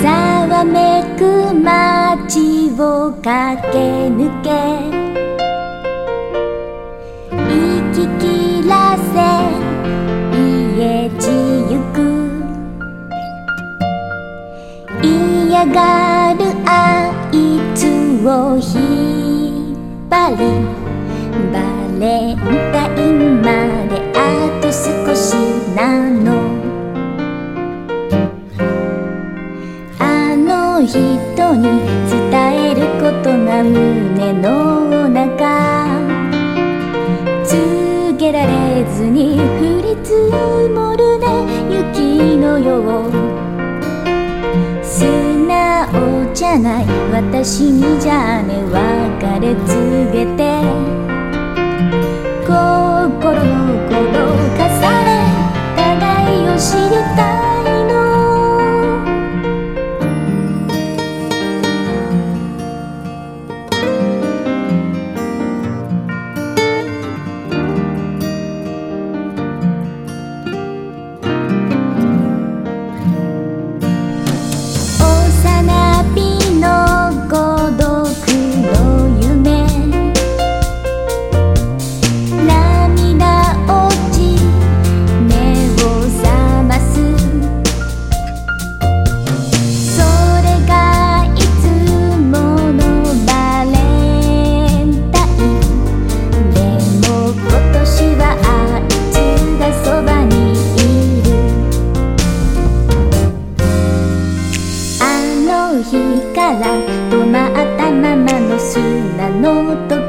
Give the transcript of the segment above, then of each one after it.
ざわめく街を駆け抜け。行き切らせ家路行く。嫌がるあいつを引っ張り。バレンタインまであと少しなの。人に伝えることが胸の中。告げられずに降り積もるね雪のよう素直じゃない私にじゃあね別れ告げてら止まったままの砂の時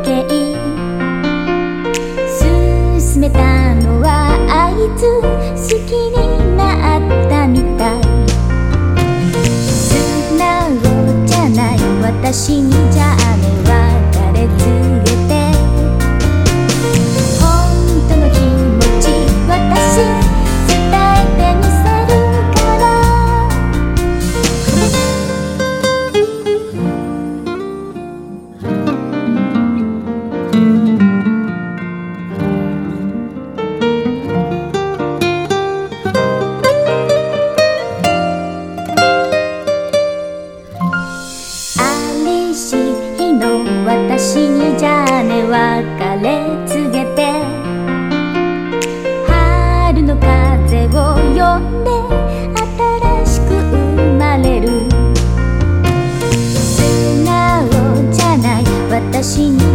別れ告げて。春の風を呼んで新しく生まれる。素直じゃない私に